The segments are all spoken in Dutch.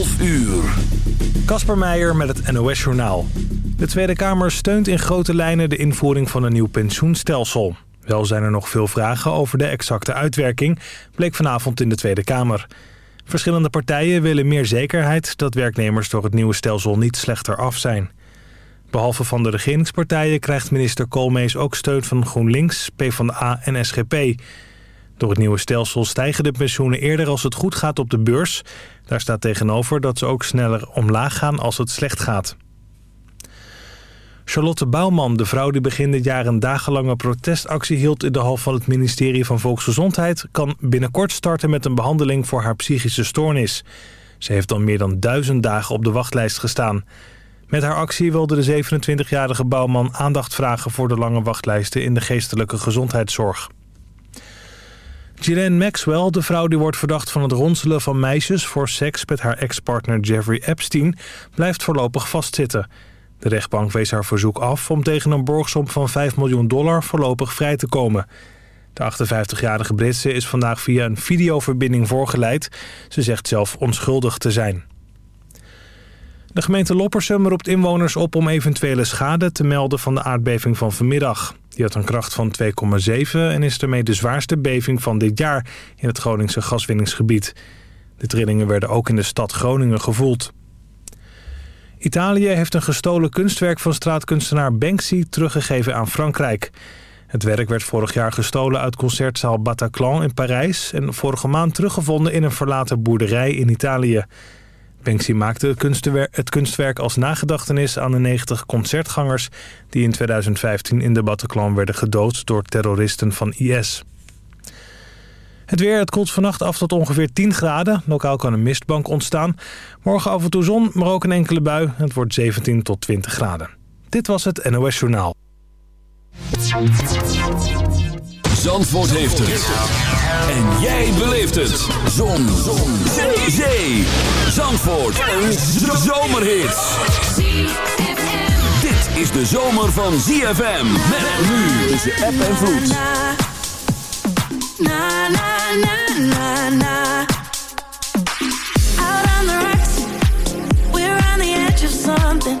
12 uur. Kasper Meijer met het NOS-journaal. De Tweede Kamer steunt in grote lijnen de invoering van een nieuw pensioenstelsel. Wel zijn er nog veel vragen over de exacte uitwerking, bleek vanavond in de Tweede Kamer. Verschillende partijen willen meer zekerheid dat werknemers door het nieuwe stelsel niet slechter af zijn. Behalve van de regeringspartijen krijgt minister Koolmees ook steun van GroenLinks, PvdA en SGP. Door het nieuwe stelsel stijgen de pensioenen eerder als het goed gaat op de beurs. Daar staat tegenover dat ze ook sneller omlaag gaan als het slecht gaat. Charlotte Bouwman, de vrouw die begin dit jaar een dagenlange protestactie hield... in de hal van het ministerie van Volksgezondheid... kan binnenkort starten met een behandeling voor haar psychische stoornis. Ze heeft al meer dan duizend dagen op de wachtlijst gestaan. Met haar actie wilde de 27-jarige Bouwman aandacht vragen... voor de lange wachtlijsten in de geestelijke gezondheidszorg. Ghislaine Maxwell, de vrouw die wordt verdacht van het ronselen van meisjes... voor seks met haar ex-partner Jeffrey Epstein, blijft voorlopig vastzitten... De rechtbank wees haar verzoek af om tegen een borgsom van 5 miljoen dollar voorlopig vrij te komen. De 58-jarige Britse is vandaag via een videoverbinding voorgeleid. Ze zegt zelf onschuldig te zijn. De gemeente Loppersum roept inwoners op om eventuele schade te melden van de aardbeving van vanmiddag. Die had een kracht van 2,7 en is daarmee de zwaarste beving van dit jaar in het Groningse gaswinningsgebied. De trillingen werden ook in de stad Groningen gevoeld. Italië heeft een gestolen kunstwerk van straatkunstenaar Banksy teruggegeven aan Frankrijk. Het werk werd vorig jaar gestolen uit concertzaal Bataclan in Parijs... en vorige maand teruggevonden in een verlaten boerderij in Italië. Banksy maakte het kunstwerk als nagedachtenis aan de 90 concertgangers... die in 2015 in de Bataclan werden gedood door terroristen van IS. Het weer, het koelt vannacht af tot ongeveer 10 graden. Lokaal kan een mistbank ontstaan. Morgen af en toe zon, maar ook een enkele bui. Het wordt 17 tot 20 graden. Dit was het NOS Journaal. Zandvoort heeft het. En jij beleeft het. Zon. zon. Zee. Zee. Zandvoort. Een zomerhit. Dit is de zomer van ZFM. Met nu tussen app en vloed. na na na na na. Out on the rocks, we're on the edge of something.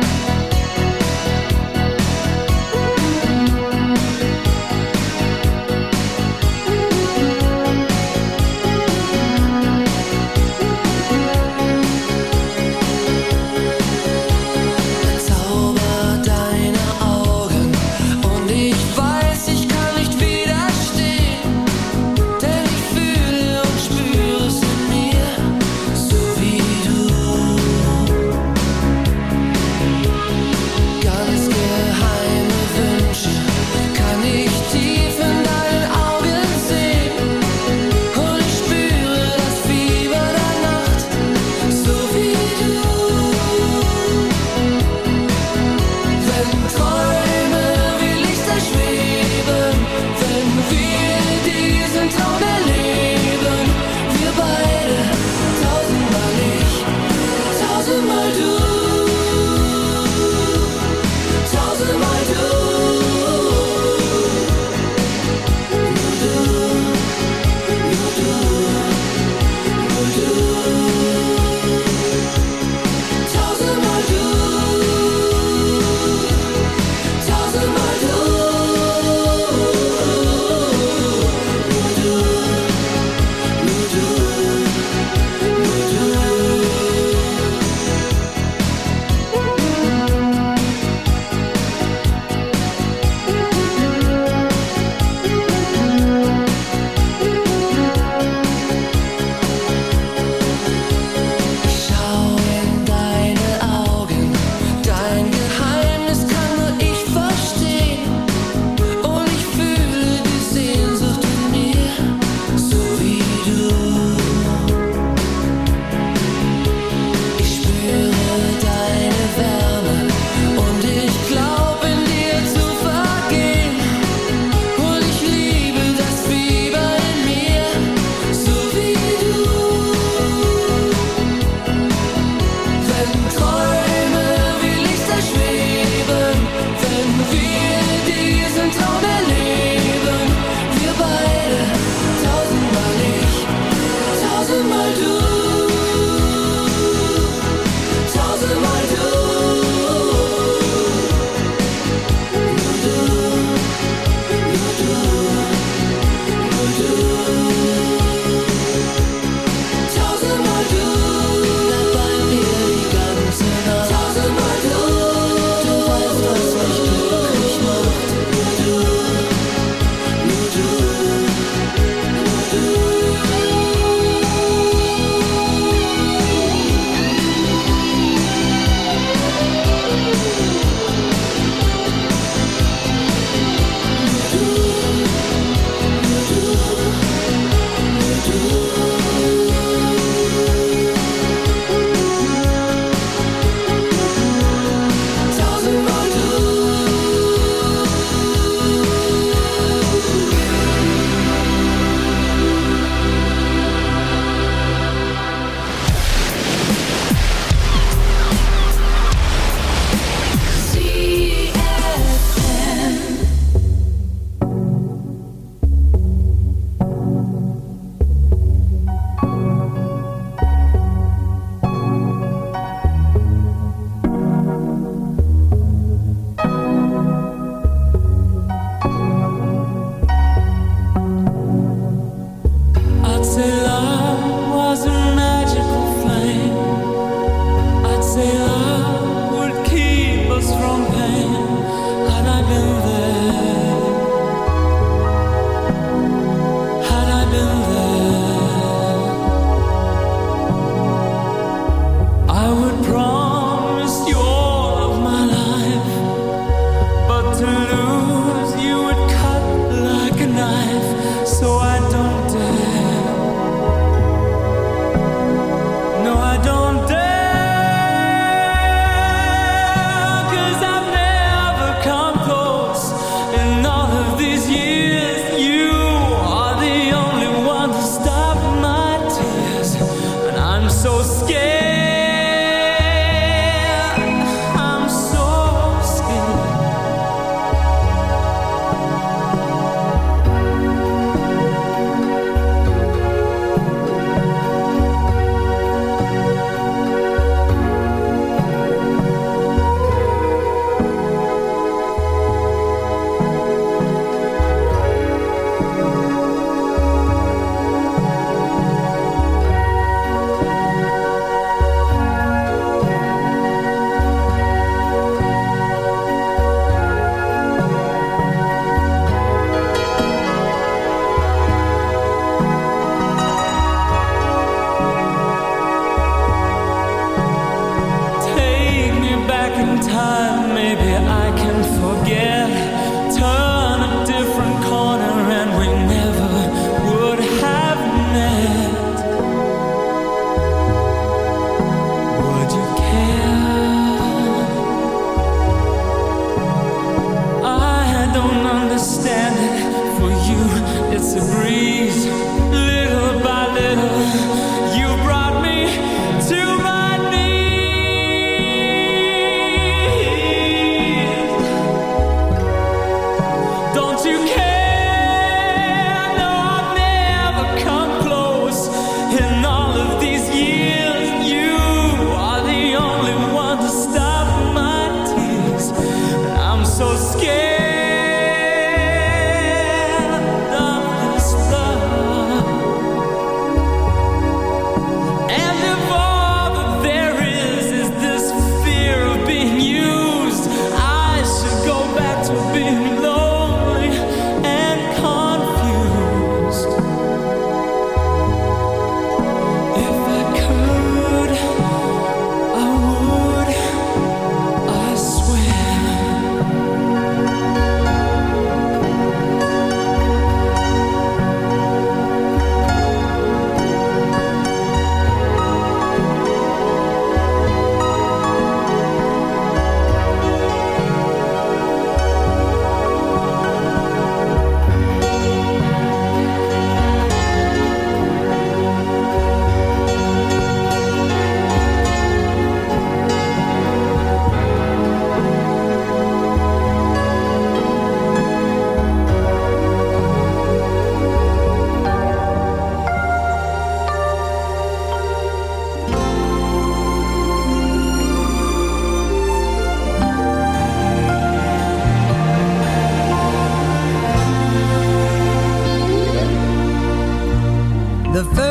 the first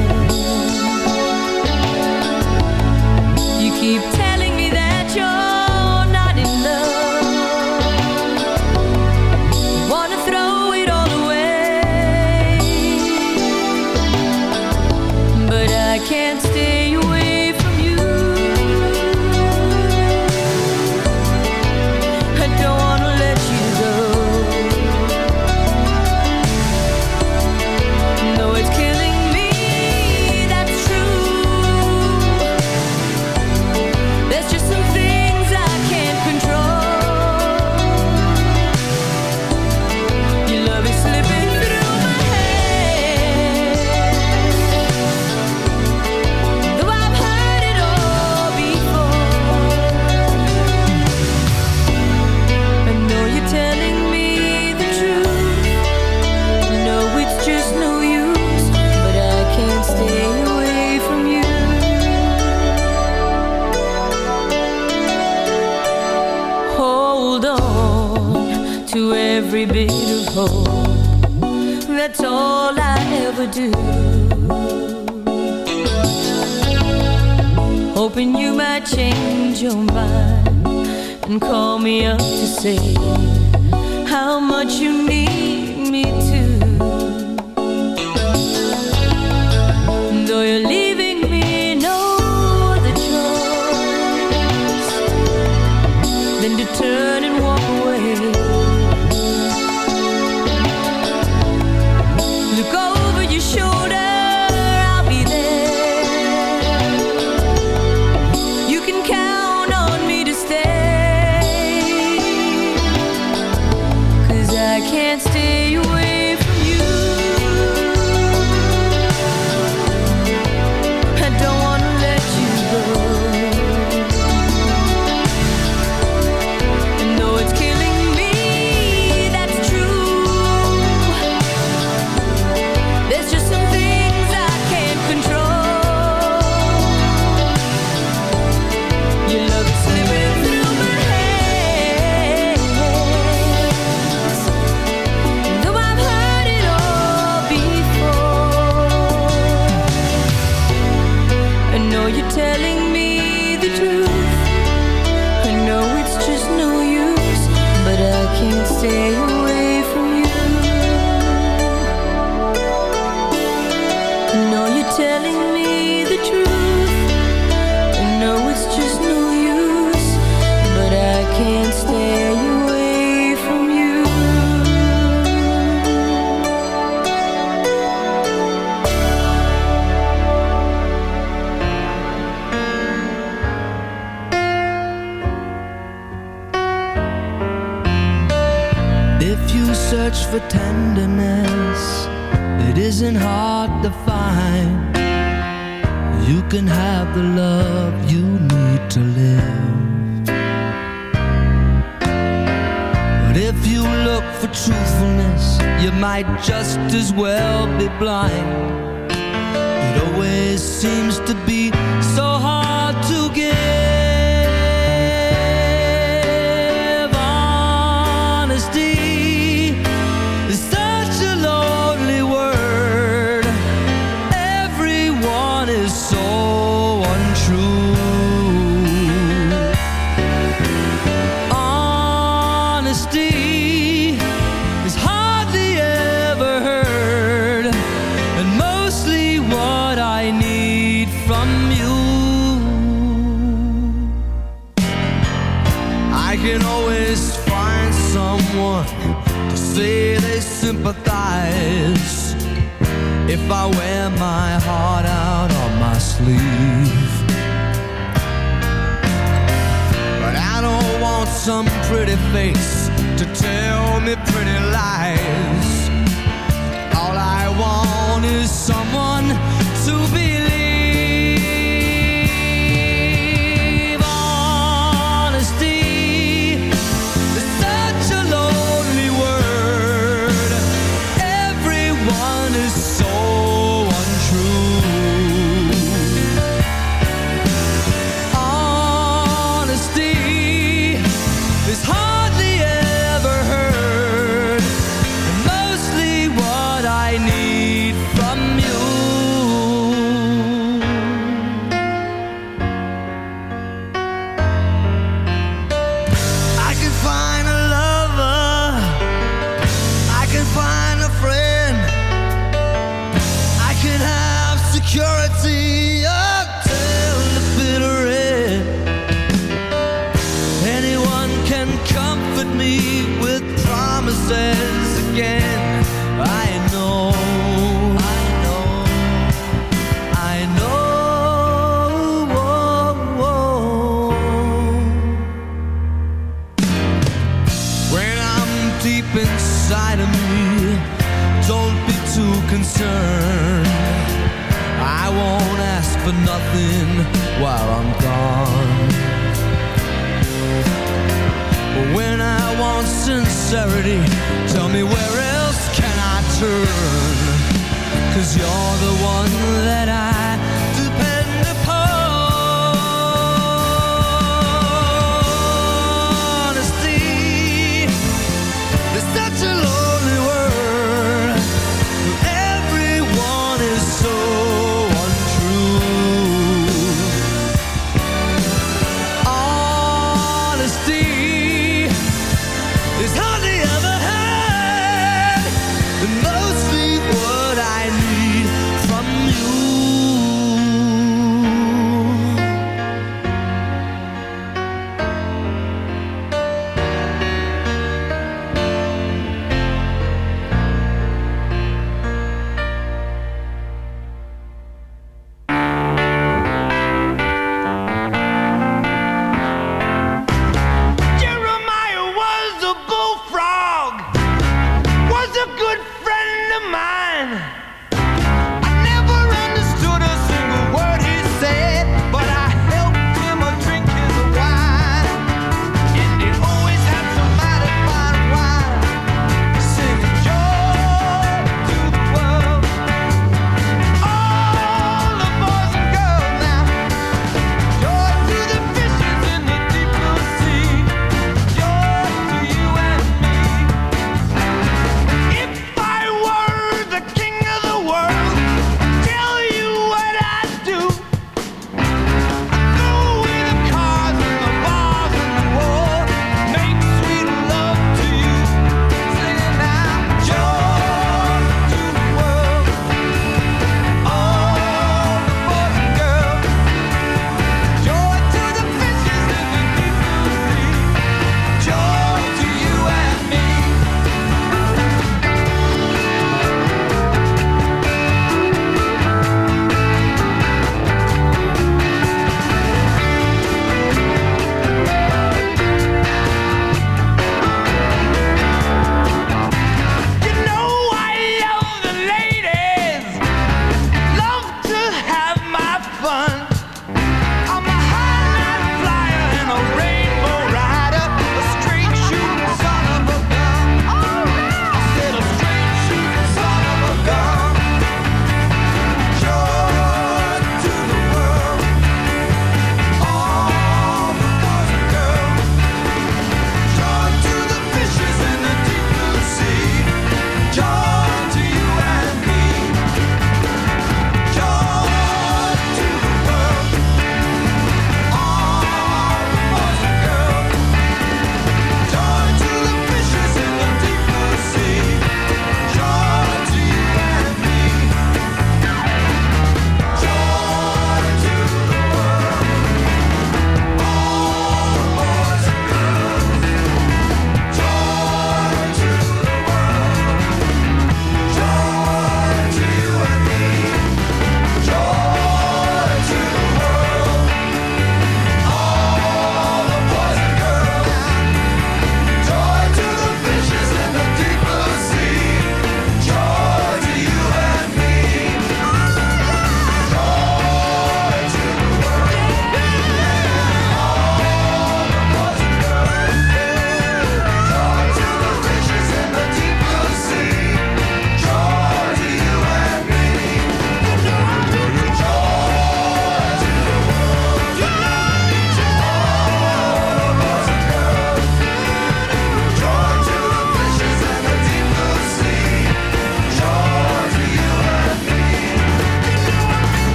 every bit. That's all I ever do. Hoping you might change your mind and call me up to say how much you need me to. Though you're leaving me no other choice than to turn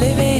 living